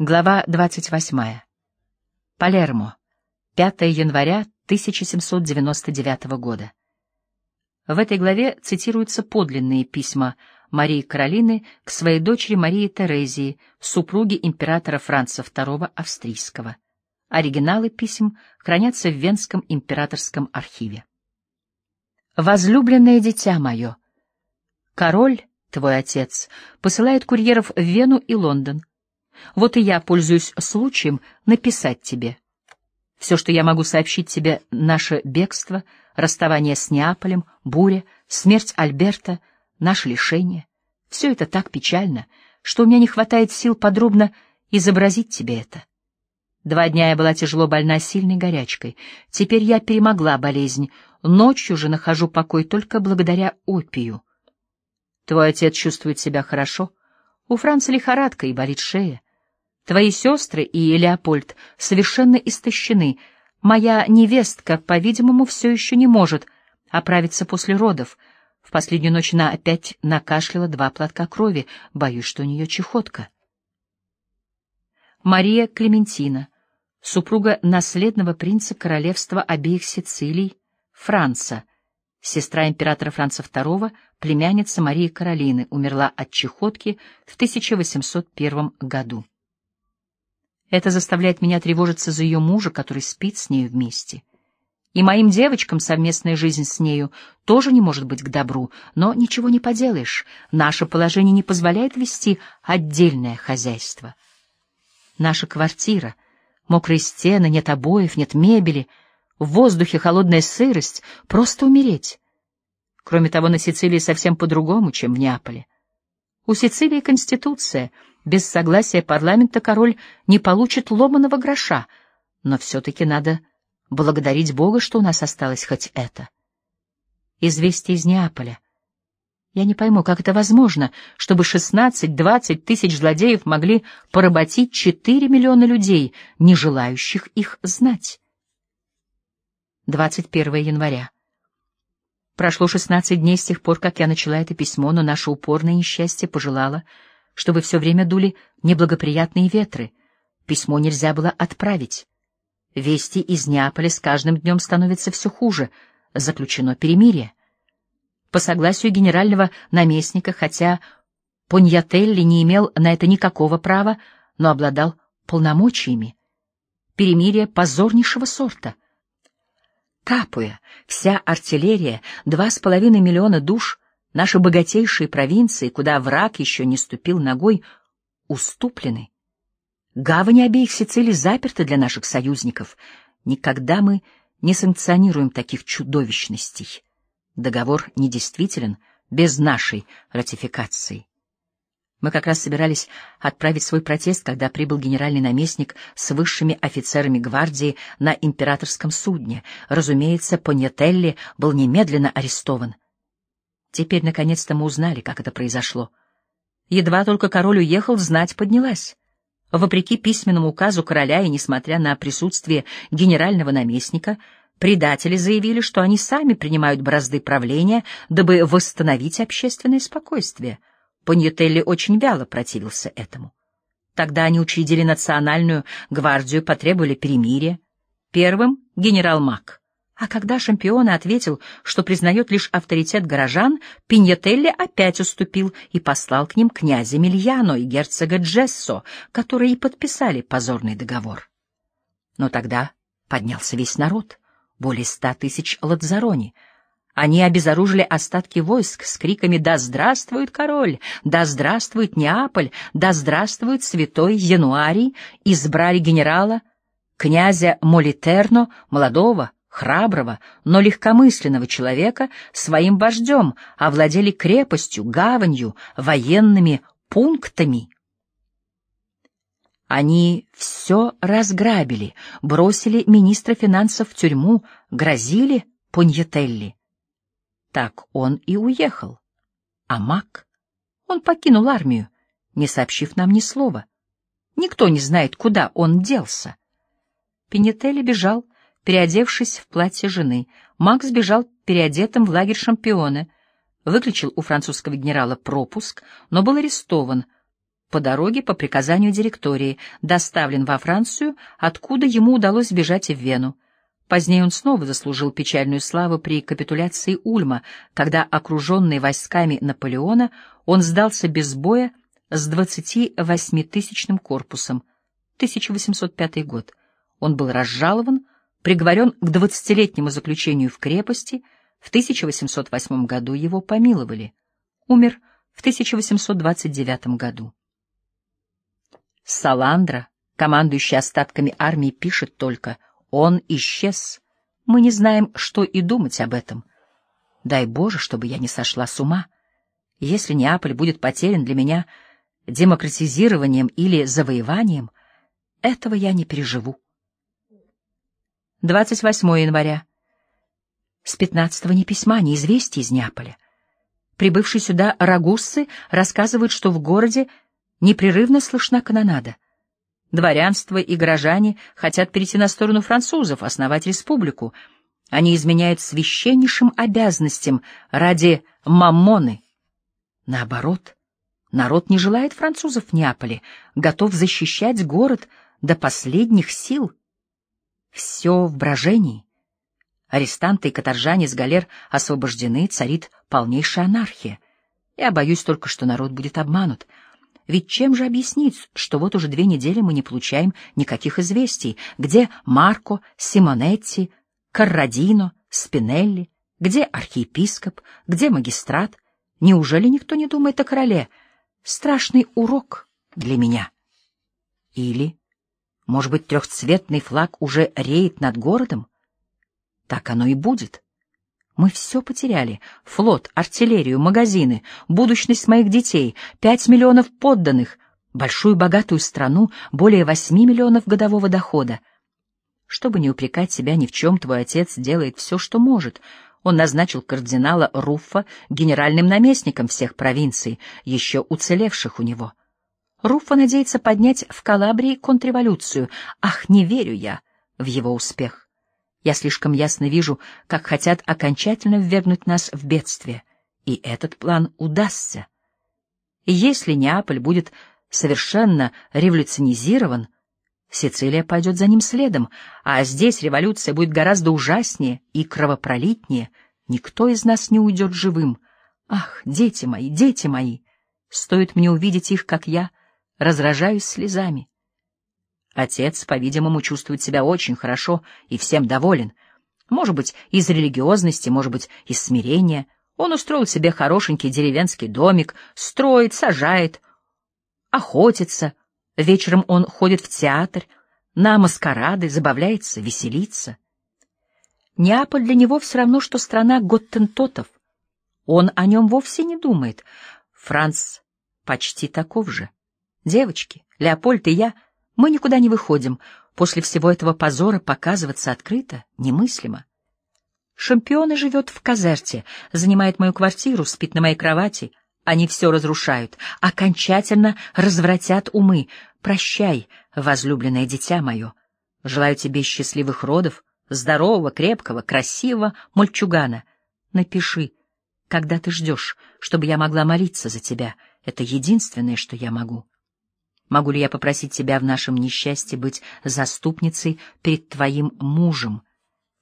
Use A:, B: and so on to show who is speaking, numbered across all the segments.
A: Глава 28. Палермо. 5 января 1799 года. В этой главе цитируются подлинные письма Марии Каролины к своей дочери Марии Терезии, супруге императора Франца II Австрийского. Оригиналы писем хранятся в Венском императорском архиве. «Возлюбленное дитя мое, король, твой отец, посылает курьеров в Вену и Лондон, вот и я пользуюсь случаем написать тебе. Все, что я могу сообщить тебе, наше бегство, расставание с Неаполем, буря, смерть Альберта, наше лишение. Все это так печально, что у меня не хватает сил подробно изобразить тебе это. Два дня я была тяжело больна сильной горячкой. Теперь я перемогла болезнь. Ночью же нахожу покой только благодаря опию. Твой отец чувствует себя хорошо. У Франца лихорадка и болит шея. Твои сестры и Леопольд совершенно истощены. Моя невестка, по-видимому, все еще не может оправиться после родов. В последнюю ночь она опять накашляла два платка крови. Боюсь, что у нее чехотка. Мария Клементина, супруга наследного принца королевства обеих Сицилий, Франца, сестра императора Франца II, племянница Марии Каролины, умерла от чехотки в 1801 году. Это заставляет меня тревожиться за ее мужа, который спит с нею вместе. И моим девочкам совместная жизнь с нею тоже не может быть к добру, но ничего не поделаешь, наше положение не позволяет вести отдельное хозяйство. Наша квартира, мокрые стены, нет обоев, нет мебели, в воздухе холодная сырость, просто умереть. Кроме того, на Сицилии совсем по-другому, чем в Неаполе. У Сицилии конституция — без согласия парламента король не получит ломаного гроша, но все-таки надо благодарить Бога, что у нас осталось хоть это. Известие из Неаполя. Я не пойму, как это возможно, чтобы 16-20 тысяч злодеев могли поработить 4 миллиона людей, не желающих их знать. 21 января. Прошло 16 дней с тех пор, как я начала это письмо, но наше упорное несчастье пожелало, чтобы все время дули неблагоприятные ветры. Письмо нельзя было отправить. Вести из Неаполя с каждым днем становятся все хуже. Заключено перемирие. По согласию генерального наместника, хотя Поньятелли не имел на это никакого права, но обладал полномочиями. Перемирие позорнейшего сорта. Капуя, вся артиллерия, два с половиной миллиона душ — Наши богатейшие провинции, куда враг еще не ступил ногой, уступлены. Гавани обеих Сицилий заперты для наших союзников. Никогда мы не санкционируем таких чудовищностей. Договор недействителен без нашей ратификации. Мы как раз собирались отправить свой протест, когда прибыл генеральный наместник с высшими офицерами гвардии на императорском судне. Разумеется, Поньетелли был немедленно арестован. Теперь, наконец-то, мы узнали, как это произошло. Едва только король уехал, знать поднялась. Вопреки письменному указу короля и несмотря на присутствие генерального наместника, предатели заявили, что они сами принимают бразды правления, дабы восстановить общественное спокойствие. Поньютелли очень вяло противился этому. Тогда они учредили национальную гвардию, потребовали перемирия. Первым — генерал Мак. А когда Шампиона ответил, что признает лишь авторитет горожан, Пиньетелли опять уступил и послал к ним князя Мильяно и герцога Джессо, которые и подписали позорный договор. Но тогда поднялся весь народ, более ста тысяч ладзарони. Они обезоружили остатки войск с криками «Да здравствует король! Да здравствует Неаполь! Да здравствует святой Януарий!» избрали генерала, князя Молитерно, молодого, храброго, но легкомысленного человека своим вождем, овладели крепостью, гаванью, военными пунктами. Они все разграбили, бросили министра финансов в тюрьму, грозили Поньетелли. Так он и уехал. А Мак? Он покинул армию, не сообщив нам ни слова. Никто не знает, куда он делся. Пенетелли бежал, переодевшись в платье жены. Макс бежал переодетым в лагерь шампиона, выключил у французского генерала пропуск, но был арестован. по дороге по приказанию директории, доставлен во Францию, откуда ему удалось бежать в Вену. Позднее он снова заслужил печальную славу при капитуляции Ульма, когда, окруженный войсками Наполеона, он сдался без боя с 28-тысячным корпусом. 1805 год. Он был разжалован, приговорен к 20-летнему заключению в крепости, в 1808 году его помиловали. Умер в 1829 году. Саландра, командующий остатками армии, пишет только «Он исчез. Мы не знаем, что и думать об этом. Дай Боже, чтобы я не сошла с ума. Если Неаполь будет потерян для меня демократизированием или завоеванием, этого я не переживу». 28 января. С 15-го ни письма, ни известий из Неаполя. Прибывшие сюда рагуссы рассказывают, что в городе непрерывно слышна канонада. Дворянство и горожане хотят перейти на сторону французов, основать республику. Они изменяют священнейшим обязанностям ради маммоны. Наоборот, народ не желает французов в Неаполе, готов защищать город до последних сил. Все в брожении. Арестанты и каторжане с галер освобождены, царит полнейшая анархия. Я боюсь только, что народ будет обманут. Ведь чем же объяснить, что вот уже две недели мы не получаем никаких известий? Где Марко, Симонетти, Каррадино, Спинелли? Где архиепископ? Где магистрат? Неужели никто не думает о короле? Страшный урок для меня. Или, может быть, трехцветный флаг уже реет над городом? Так оно и будет. Мы все потеряли. Флот, артиллерию, магазины, будущность моих детей, пять миллионов подданных, большую богатую страну, более восьми миллионов годового дохода. Чтобы не упрекать себя ни в чем, твой отец делает все, что может. Он назначил кардинала Руффа генеральным наместником всех провинций, еще уцелевших у него. Руффа надеется поднять в Калабрии контрреволюцию. Ах, не верю я в его успех. Я слишком ясно вижу, как хотят окончательно ввергнуть нас в бедствие, и этот план удастся. Если Неаполь будет совершенно революционизирован, Сицилия пойдет за ним следом, а здесь революция будет гораздо ужаснее и кровопролитнее. Никто из нас не уйдет живым. Ах, дети мои, дети мои! Стоит мне увидеть их, как я, разражаюсь слезами. Отец, по-видимому, чувствует себя очень хорошо и всем доволен. Может быть, из религиозности, может быть, из смирения. Он устроил себе хорошенький деревенский домик, строит, сажает, охотится. Вечером он ходит в театр, на маскарады, забавляется, веселится. Неаполь для него все равно, что страна готтентотов. Он о нем вовсе не думает. Франц почти таков же. Девочки, Леопольд и я — мы никуда не выходим. После всего этого позора показываться открыто немыслимо. Шампиона живет в Казерте, занимает мою квартиру, спит на моей кровати. Они все разрушают, окончательно развратят умы. Прощай, возлюбленное дитя мое. Желаю тебе счастливых родов, здорового, крепкого, красивого мальчугана. Напиши, когда ты ждешь, чтобы я могла молиться за тебя. Это единственное, что я могу. Могу ли я попросить тебя в нашем несчастье быть заступницей перед твоим мужем?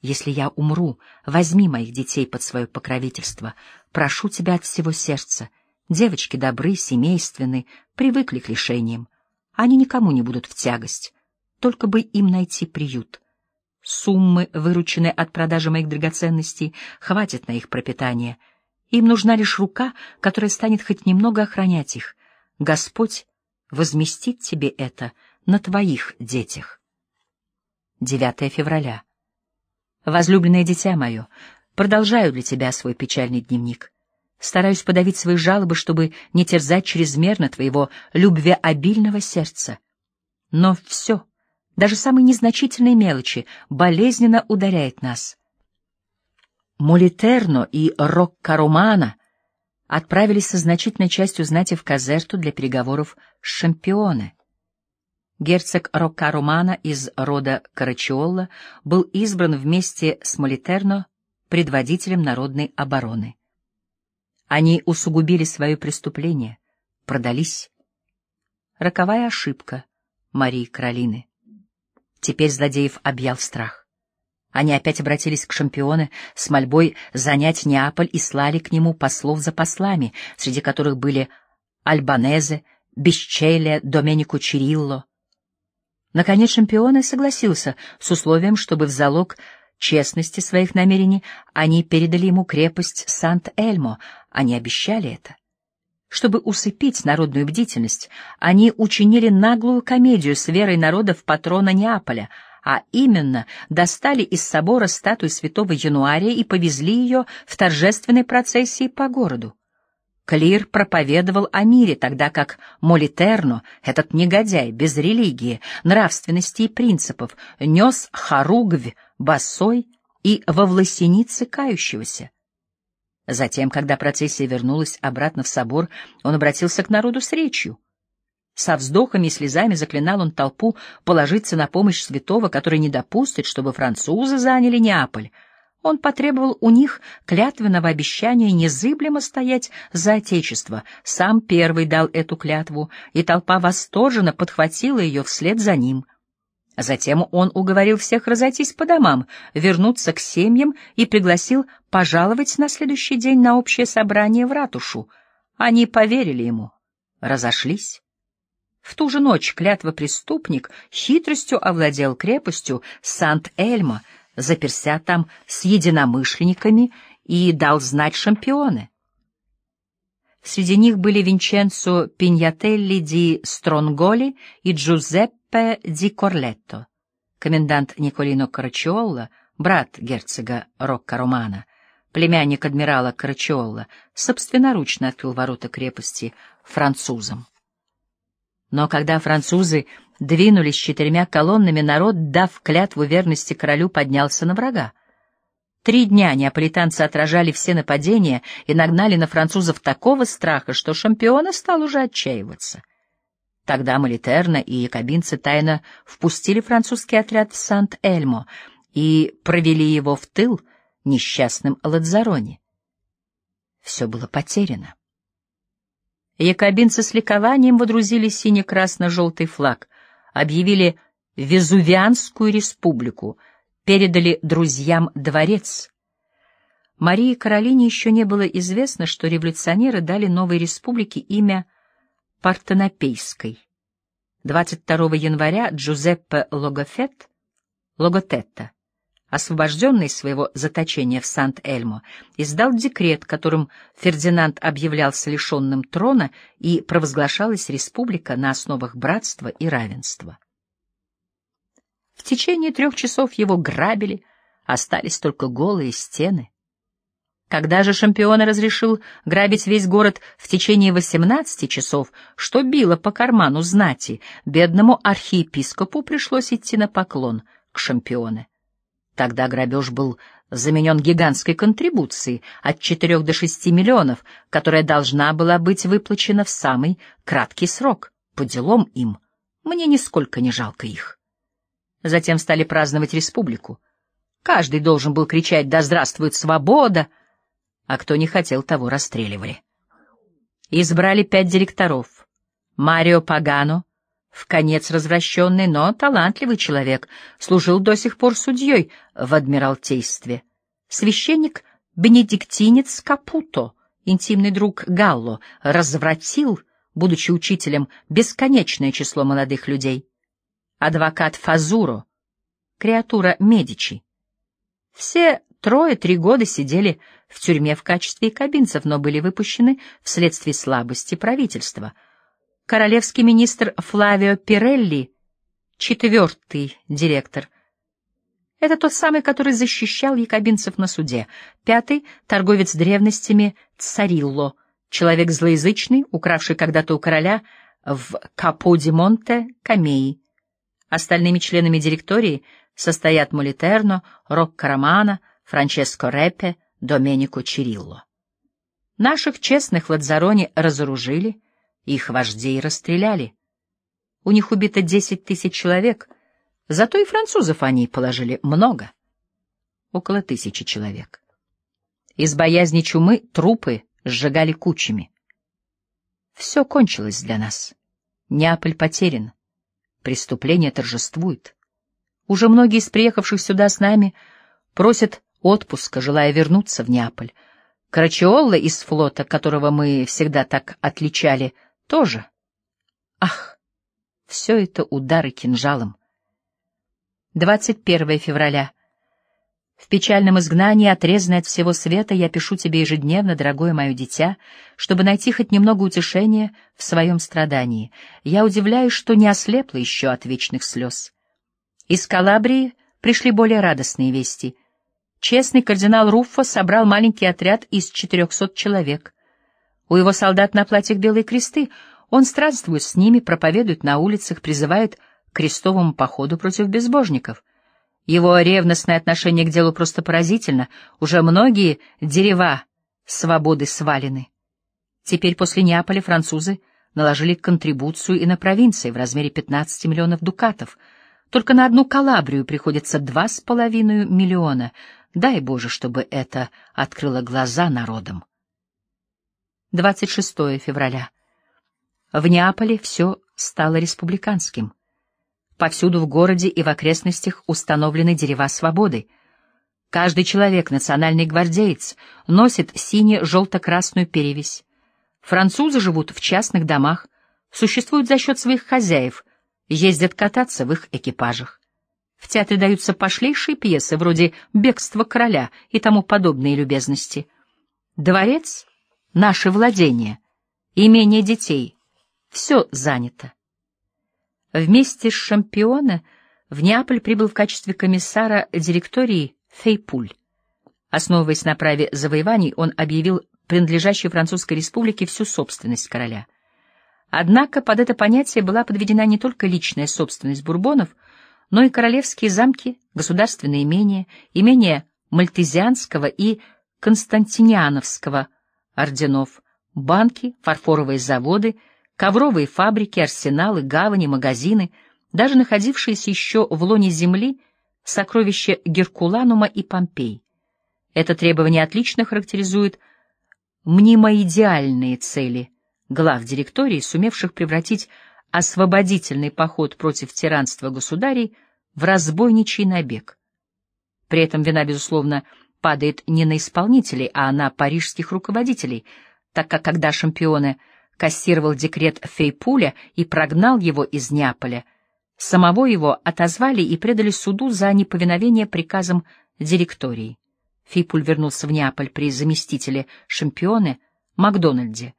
A: Если я умру, возьми моих детей под свое покровительство. Прошу тебя от всего сердца. Девочки добры, семейственны, привыкли к лишениям. Они никому не будут в тягость. Только бы им найти приют. Суммы, вырученные от продажи моих драгоценностей, хватит на их пропитание. Им нужна лишь рука, которая станет хоть немного охранять их. Господь возместит тебе это на твоих детях. 9 февраля. Возлюбленное дитя мое, продолжаю для тебя свой печальный дневник. Стараюсь подавить свои жалобы, чтобы не терзать чрезмерно твоего любвеобильного сердца. Но все, даже самые незначительные мелочи, болезненно ударяет нас. Молитерно и Роккаромана отправились со значительной частью знати в Казерту для переговоров с Шампионе. Герцог Роккаромана из рода Карачиолла был избран вместе с Молитерно предводителем народной обороны. Они усугубили свое преступление, продались. Роковая ошибка Марии Каролины. Теперь злодеев объял страх. Они опять обратились к шампионе с мольбой занять Неаполь и слали к нему послов за послами, среди которых были Альбанезе, Бесчелия, Доменико Чирилло. Наконец шампионе согласился с условием, чтобы в залог честности своих намерений они передали ему крепость Сант-Эльмо, они обещали это. Чтобы усыпить народную бдительность, они учинили наглую комедию с верой народа в патрона Неаполя, а именно достали из собора статую святого Януария и повезли ее в торжественной процессии по городу. Клир проповедовал о мире, тогда как Молитерно, этот негодяй без религии, нравственности и принципов, нес хоругвь босой и во власенице кающегося. Затем, когда процессия вернулась обратно в собор, он обратился к народу с речью. Со вздохами и слезами заклинал он толпу положиться на помощь святого, который не допустит, чтобы французы заняли Неаполь, он потребовал у них клятвенного обещания незыблемо стоять за Отечество. Сам первый дал эту клятву, и толпа восторженно подхватила ее вслед за ним. Затем он уговорил всех разойтись по домам, вернуться к семьям и пригласил пожаловать на следующий день на общее собрание в ратушу. Они поверили ему, разошлись. В ту же ночь клятва преступник хитростью овладел крепостью Сант-Эльмо, заперся там с единомышленниками и дал знать шампионы. Среди них были Винченцо Пиньятелли ди Стронголи и Джузеппе ди Корлетто. Комендант Николино Карачиолла, брат герцога Рокко-Романа, племянник адмирала Карачиолла, собственноручно открыл ворота крепости французам. Но когда французы двинулись четырьмя колоннами, народ, дав клятву верности королю, поднялся на врага. Три дня неаполитанцы отражали все нападения и нагнали на французов такого страха, что шампиона стал уже отчаиваться. Тогда Молитерна и якобинцы тайно впустили французский отряд в Сант-Эльмо и провели его в тыл несчастным Ладзароне. Все было потеряно. Якобинцы с ликованием водрузили сине-красно-желтый флаг, объявили Везувианскую республику, передали друзьям дворец. Марии Каролине еще не было известно, что революционеры дали новой республике имя Партенопейской. 22 января Джузеппе Логофет, Логотетта, освобожденный из своего заточения в Сант-Эльмо, издал декрет, которым Фердинанд объявлялся лишенным трона и провозглашалась республика на основах братства и равенства. В течение трех часов его грабили, остались только голые стены. Когда же шампион разрешил грабить весь город в течение восемнадцати часов, что било по карману знати, бедному архиепископу пришлось идти на поклон к шампионе. Тогда грабеж был заменен гигантской контрибуцией от 4 до 6 миллионов, которая должна была быть выплачена в самый краткий срок, по делам им. Мне нисколько не жалко их. Затем стали праздновать республику. Каждый должен был кричать «Да здравствует свобода!», а кто не хотел, того расстреливали. Избрали пять директоров. Марио Пагано — в конец развращенный, но талантливый человек, служил до сих пор судьей в Адмиралтействе. Священник Бенедиктинец Капуто, интимный друг Галло, развратил, будучи учителем, бесконечное число молодых людей. Адвокат Фазуро, креатура Медичи. Все трое три года сидели в тюрьме в качестве кабинцев, но были выпущены вследствие слабости правительства — королевский министр Флавио Пирелли, четвертый директор. Это тот самый, который защищал якобинцев на суде. Пятый — торговец древностями Царилло, человек злоязычный, укравший когда-то у короля в Капо-ди-Монте камеи. Остальными членами директории состоят Молитерно, Рокко Романо, Франческо Репе, Доменико Чирилло. Наших честных в Ладзароне разоружили — их вождей расстреляли. У них убито десять тысяч человек, зато и французов они положили много. Около тысячи человек. Из боязни чумы трупы сжигали кучами. Все кончилось для нас. Неаполь потерян. Преступление торжествует. Уже многие из приехавших сюда с нами просят отпуска, желая вернуться в Неаполь. Карачиолла из флота, которого мы всегда так отличали, тоже. Ах, все это удары кинжалом. 21 февраля. В печальном изгнании, отрезанной от всего света, я пишу тебе ежедневно, дорогое мое дитя, чтобы найти хоть немного утешения в своем страдании. Я удивляюсь, что не ослепла еще от вечных слез. Из Калабрии пришли более радостные вести. Честный кардинал Руффо собрал маленький отряд из четырехсот человек. У его солдат на платьях белые кресты, он странствует с ними, проповедует на улицах, призывает к крестовому походу против безбожников — его ревностное отношение к делу просто поразительно. Уже многие дерева свободы свалены. Теперь после Неаполя французы наложили контрибуцию и на провинции в размере 15 миллионов дукатов. Только на одну Калабрию приходится два с половиной миллиона. Дай Боже, чтобы это открыло глаза народам. 26 февраля. В Неаполе все стало республиканским. Повсюду в городе и в окрестностях установлены дерева свободы. Каждый человек, национальный гвардеец, носит сине-желто-красную перевесь. Французы живут в частных домах, существуют за счет своих хозяев, ездят кататься в их экипажах. В театре даются пошлейшие пьесы, вроде «Бегство короля» и тому подобные любезности. Дворец — наше владение, имение детей — все занято. Вместе с Шампиона в Неаполь прибыл в качестве комиссара директории Фейпуль. Основываясь на праве завоеваний, он объявил принадлежащей Французской республике всю собственность короля. Однако под это понятие была подведена не только личная собственность бурбонов, но и королевские замки, государственные имения, имения Мальтезианского и Константиниановского орденов, банки, фарфоровые заводы — ковровые фабрики, арсеналы, гавани, магазины, даже находившиеся еще в лоне земли сокровища Геркуланума и Помпей. Это требование отлично характеризует мнимоидеальные цели глав директории, сумевших превратить освободительный поход против тиранства государей в разбойничий набег. При этом вина, безусловно, падает не на исполнителей, а на парижских руководителей, так как когда шампионы – кассировал декрет Фейпуля и прогнал его из Неаполя. Самого его отозвали и предали суду за неповиновение приказам директории. Фейпуль вернулся в Неаполь при заместителе шампионы Макдональде.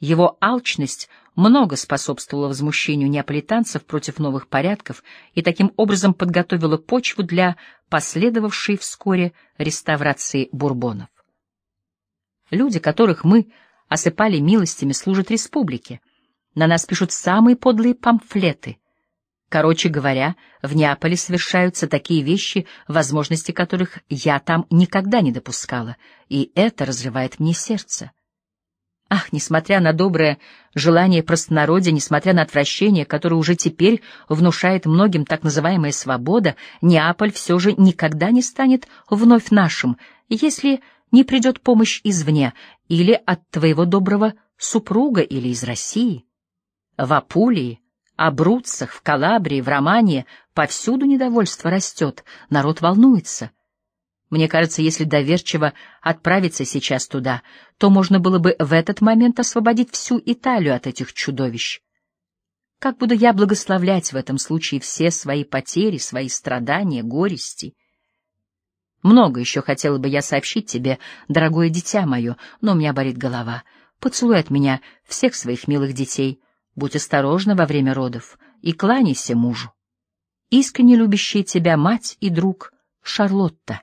A: Его алчность много способствовала возмущению неаполитанцев против новых порядков и таким образом подготовила почву для последовавшей вскоре реставрации бурбонов. Люди, которых мы осыпали милостями, служат республике. На нас пишут самые подлые памфлеты. Короче говоря, в Неаполе совершаются такие вещи, возможности которых я там никогда не допускала, и это разрывает мне сердце. Ах, несмотря на доброе желание простонародья, несмотря на отвращение, которое уже теперь внушает многим так называемая свобода, Неаполь все же никогда не станет вновь нашим, если не придет помощь извне или от твоего доброго супруга или из России. В Апулии, Абруццах, в Калабрии, в Романии повсюду недовольство растет, народ волнуется. Мне кажется, если доверчиво отправиться сейчас туда, то можно было бы в этот момент освободить всю Италию от этих чудовищ. Как буду я благословлять в этом случае все свои потери, свои страдания, горести — много еще хотела бы я сообщить тебе, дорогое дитя мое, но у меня болит голова. Поцелуй от меня всех своих милых детей. Будь осторожна во время родов и кланяйся мужу. Искренне любящая тебя мать и друг Шарлотта.